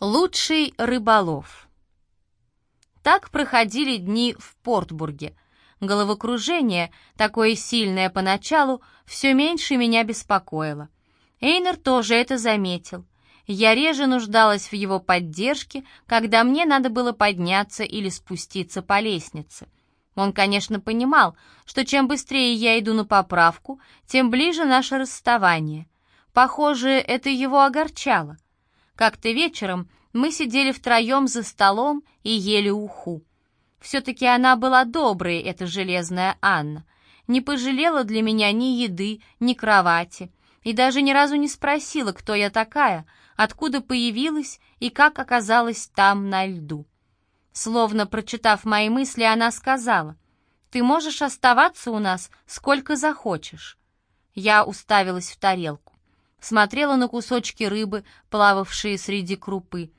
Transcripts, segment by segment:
Лучший рыболов. Так проходили дни в Портбурге. Головокружение, такое сильное поначалу, все меньше меня беспокоило. Эйнер тоже это заметил. Я реже нуждалась в его поддержке, когда мне надо было подняться или спуститься по лестнице. Он, конечно, понимал, что чем быстрее я иду на поправку, тем ближе наше расставание. Похоже, это его огорчало. Как-то вечером мы сидели втроем за столом и ели уху. Все-таки она была доброй, эта железная Анна. Не пожалела для меня ни еды, ни кровати. И даже ни разу не спросила, кто я такая, откуда появилась и как оказалась там на льду. Словно прочитав мои мысли, она сказала, «Ты можешь оставаться у нас сколько захочешь». Я уставилась в тарелку смотрела на кусочки рыбы, плававшие среди крупы.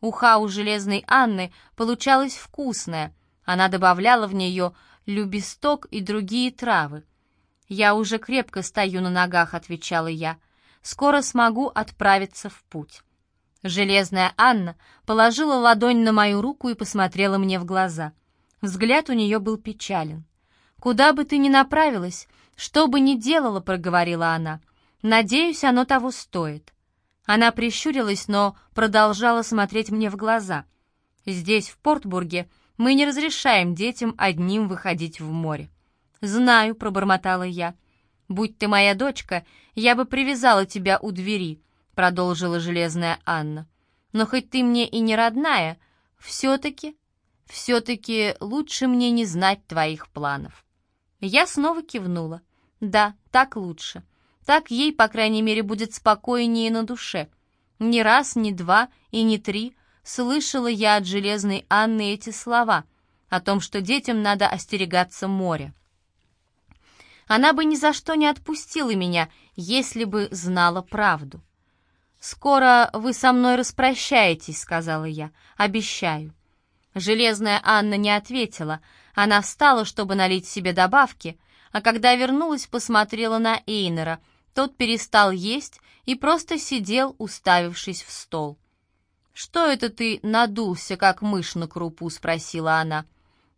Уха у железной Анны получалась вкусная. Она добавляла в нее любесток и другие травы. «Я уже крепко стою на ногах», — отвечала я. «Скоро смогу отправиться в путь». Железная Анна положила ладонь на мою руку и посмотрела мне в глаза. Взгляд у нее был печален. «Куда бы ты ни направилась, что бы ни делала», — проговорила она, — Надеюсь, оно того стоит. Она прищурилась, но продолжала смотреть мне в глаза. Здесь, в Портбурге, мы не разрешаем детям одним выходить в море. «Знаю», — пробормотала я. «Будь ты моя дочка, я бы привязала тебя у двери», — продолжила железная Анна. «Но хоть ты мне и не родная, все-таки, все-таки лучше мне не знать твоих планов». Я снова кивнула. «Да, так лучше. Так ей, по крайней мере, будет спокойнее на душе. Ни раз, ни два и ни три слышала я от железной Анны эти слова о том, что детям надо остерегаться моря. Она бы ни за что не отпустила меня, если бы знала правду. «Скоро вы со мной распрощаетесь», — сказала я, — «обещаю». Железная Анна не ответила. Она встала, чтобы налить себе добавки, а когда вернулась, посмотрела на Эйнера — тот перестал есть и просто сидел, уставившись в стол. «Что это ты надулся, как мышь на крупу?» — спросила она.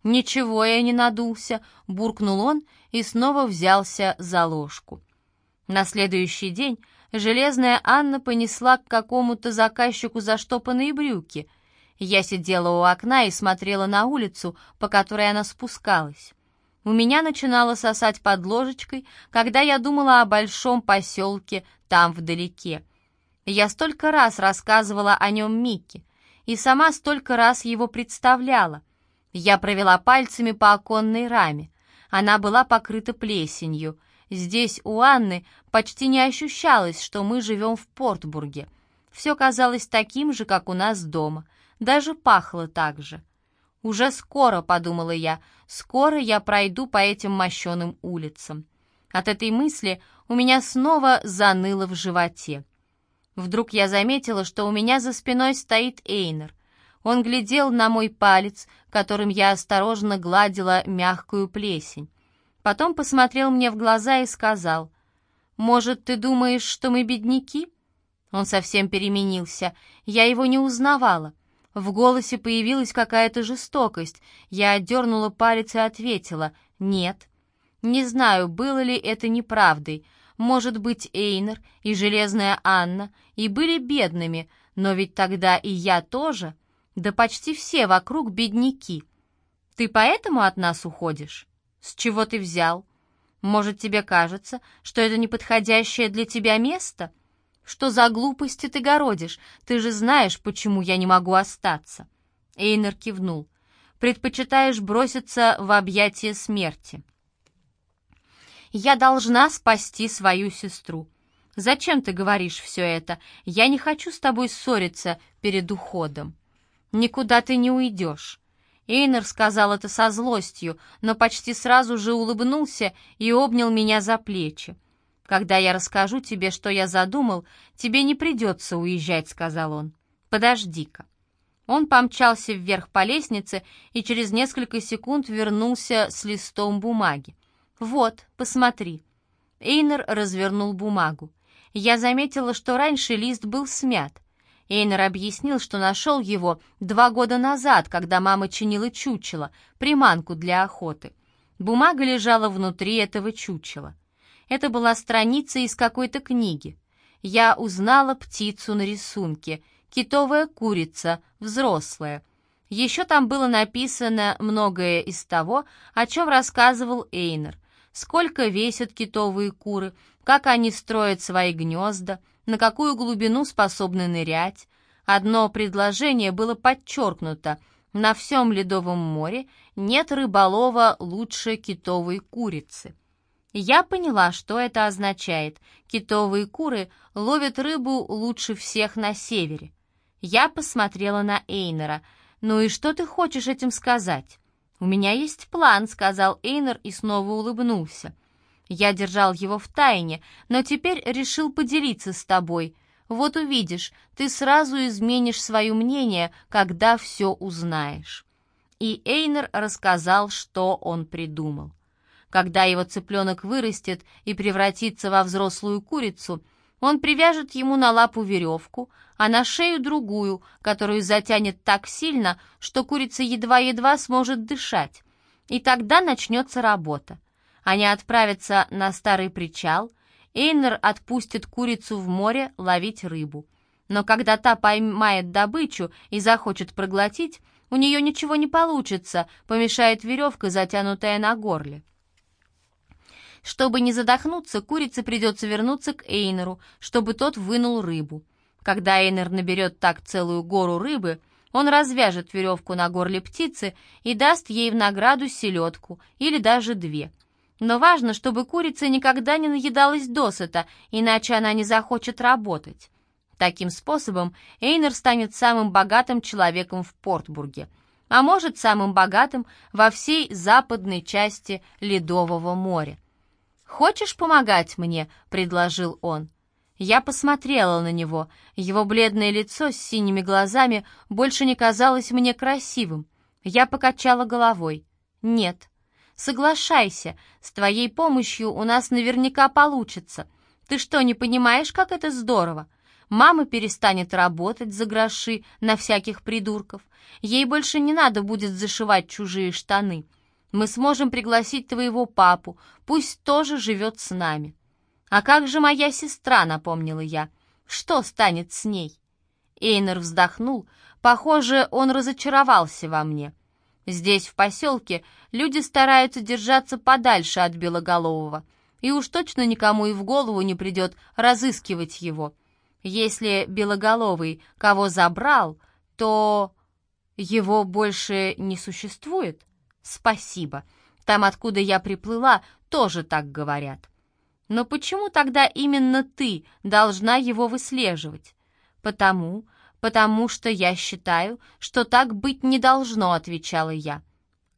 «Ничего я не надулся», — буркнул он и снова взялся за ложку. На следующий день железная Анна понесла к какому-то заказчику заштопанные брюки. Я сидела у окна и смотрела на улицу, по которой она спускалась. У меня начинало сосать под ложечкой, когда я думала о большом поселке там вдалеке. Я столько раз рассказывала о нем Микки, и сама столько раз его представляла. Я провела пальцами по оконной раме. Она была покрыта плесенью. Здесь у Анны почти не ощущалось, что мы живем в Портбурге. Все казалось таким же, как у нас дома. Даже пахло так же. «Уже скоро», — подумала я, — «скоро я пройду по этим мощеным улицам». От этой мысли у меня снова заныло в животе. Вдруг я заметила, что у меня за спиной стоит Эйнер. Он глядел на мой палец, которым я осторожно гладила мягкую плесень. Потом посмотрел мне в глаза и сказал, «Может, ты думаешь, что мы бедняки?» Он совсем переменился. Я его не узнавала. В голосе появилась какая-то жестокость. Я отдернула палец и ответила «нет». Не знаю, было ли это неправдой. Может быть, Эйнер и Железная Анна и были бедными, но ведь тогда и я тоже. Да почти все вокруг бедняки. Ты поэтому от нас уходишь? С чего ты взял? Может, тебе кажется, что это неподходящее для тебя место?» «Что за глупости ты городишь? Ты же знаешь, почему я не могу остаться». Эйнер кивнул. «Предпочитаешь броситься в объятия смерти». «Я должна спасти свою сестру. Зачем ты говоришь все это? Я не хочу с тобой ссориться перед уходом. Никуда ты не уйдешь». Эйнер сказал это со злостью, но почти сразу же улыбнулся и обнял меня за плечи. «Когда я расскажу тебе, что я задумал, тебе не придется уезжать», — сказал он. «Подожди-ка». Он помчался вверх по лестнице и через несколько секунд вернулся с листом бумаги. «Вот, посмотри». Эйнер развернул бумагу. Я заметила, что раньше лист был смят. Эйнер объяснил, что нашел его два года назад, когда мама чинила чучело, приманку для охоты. Бумага лежала внутри этого чучела. Это была страница из какой-то книги. Я узнала птицу на рисунке, китовая курица, взрослая. Еще там было написано многое из того, о чем рассказывал Эйнер. Сколько весят китовые куры, как они строят свои гнезда, на какую глубину способны нырять. Одно предложение было подчеркнуто. На всем Ледовом море нет рыболова лучше китовой курицы. Я поняла, что это означает. Китовые куры ловят рыбу лучше всех на севере. Я посмотрела на Эйнера. «Ну и что ты хочешь этим сказать?» «У меня есть план», — сказал Эйнер и снова улыбнулся. «Я держал его в тайне, но теперь решил поделиться с тобой. Вот увидишь, ты сразу изменишь свое мнение, когда все узнаешь». И Эйнер рассказал, что он придумал. Когда его цыпленок вырастет и превратится во взрослую курицу, он привяжет ему на лапу веревку, а на шею другую, которую затянет так сильно, что курица едва-едва сможет дышать. И тогда начнется работа. Они отправятся на старый причал, Эйнер отпустит курицу в море ловить рыбу. Но когда та поймает добычу и захочет проглотить, у нее ничего не получится, помешает веревка, затянутая на горле. Чтобы не задохнуться, курице придется вернуться к Эйнеру, чтобы тот вынул рыбу. Когда Эйнер наберет так целую гору рыбы, он развяжет веревку на горле птицы и даст ей в награду селедку или даже две. Но важно, чтобы курица никогда не наедалась досыта, иначе она не захочет работать. Таким способом Эйнер станет самым богатым человеком в Портбурге, а может, самым богатым во всей западной части Ледового моря. «Хочешь помогать мне?» — предложил он. Я посмотрела на него. Его бледное лицо с синими глазами больше не казалось мне красивым. Я покачала головой. «Нет». «Соглашайся, с твоей помощью у нас наверняка получится. Ты что, не понимаешь, как это здорово? Мама перестанет работать за гроши на всяких придурков. Ей больше не надо будет зашивать чужие штаны. Мы сможем пригласить твоего папу, пусть тоже живет с нами». «А как же моя сестра?» — напомнила я. «Что станет с ней?» Эйнер вздохнул. Похоже, он разочаровался во мне. Здесь, в поселке, люди стараются держаться подальше от Белоголового, и уж точно никому и в голову не придет разыскивать его. Если Белоголовый кого забрал, то его больше не существует. Спасибо. Там, откуда я приплыла, тоже так говорят. Но почему тогда именно ты должна его выслеживать? Потому, потому что я считаю, что так быть не должно, отвечала я.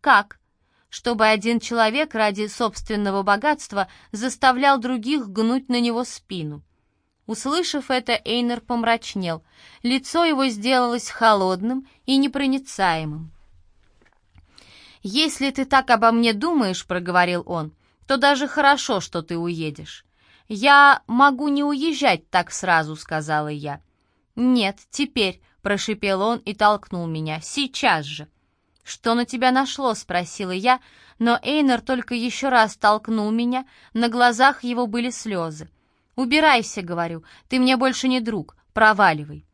Как? Чтобы один человек ради собственного богатства заставлял других гнуть на него спину. Услышав это, Эйнер помрачнел. Лицо его сделалось холодным и непроницаемым. «Если ты так обо мне думаешь», — проговорил он, — «то даже хорошо, что ты уедешь». «Я могу не уезжать так сразу», — сказала я. «Нет, теперь», — прошипел он и толкнул меня, — «сейчас же». «Что на тебя нашло?» — спросила я, но Эйнер только еще раз толкнул меня, на глазах его были слезы. «Убирайся», — говорю, — «ты мне больше не друг, проваливай».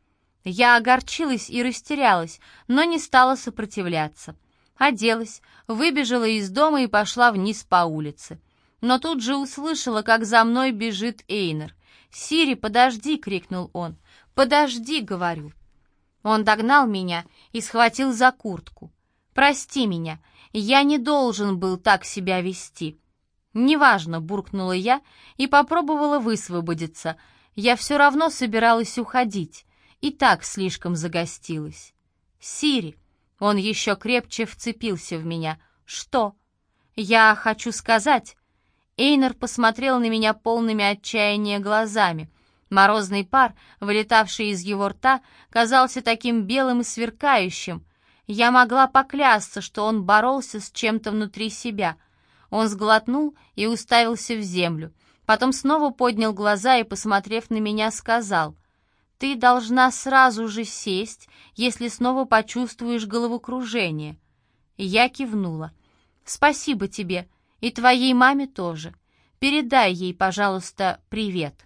Я огорчилась и растерялась, но не стала сопротивляться оделась, выбежала из дома и пошла вниз по улице. Но тут же услышала, как за мной бежит Эйнер. «Сири, подожди!» — крикнул он. «Подожди!» — говорю. Он догнал меня и схватил за куртку. «Прости меня, я не должен был так себя вести». «Неважно», — буркнула я и попробовала высвободиться. Я все равно собиралась уходить, и так слишком загостилась. «Сири!» Он еще крепче вцепился в меня. «Что?» «Я хочу сказать...» Эйнер посмотрел на меня полными отчаяния глазами. Морозный пар, вылетавший из его рта, казался таким белым и сверкающим. Я могла поклясться, что он боролся с чем-то внутри себя. Он сглотнул и уставился в землю. Потом снова поднял глаза и, посмотрев на меня, сказал, ты должна сразу же сесть, если снова почувствуешь головокружение». Я кивнула. «Спасибо тебе, и твоей маме тоже. Передай ей, пожалуйста, привет».